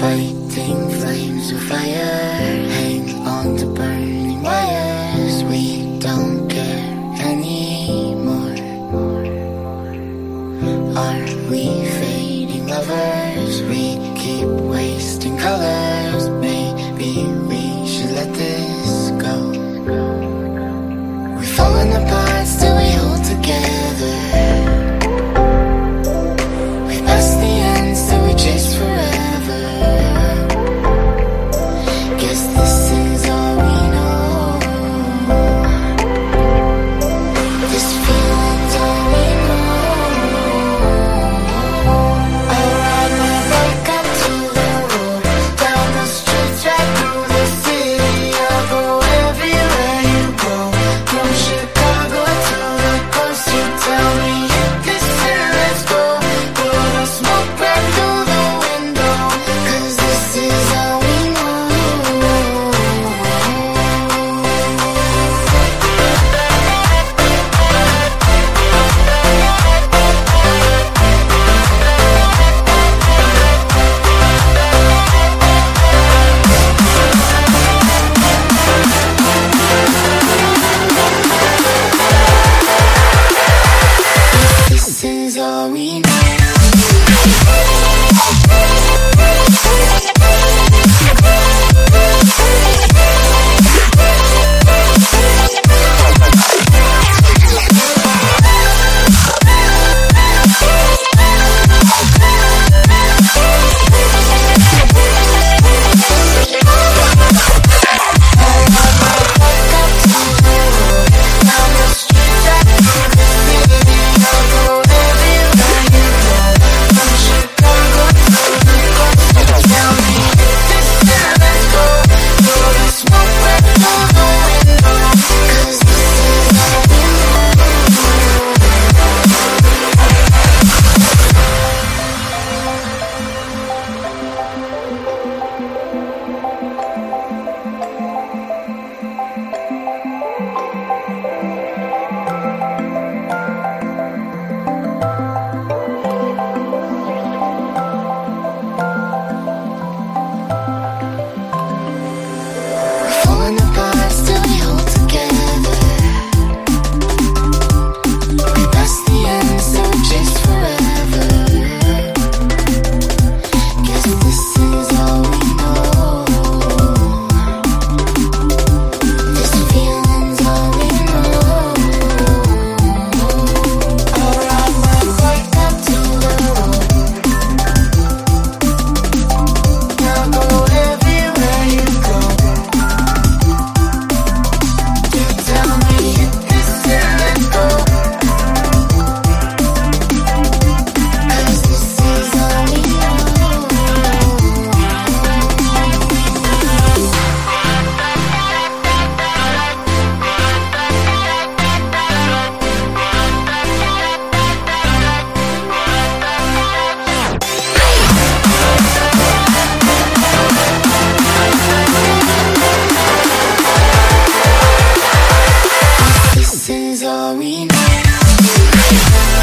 Fighting flames of fire. Hang on to burning wires. We don't care anymore. Are we fading lovers? We keep wasting colors Yeah.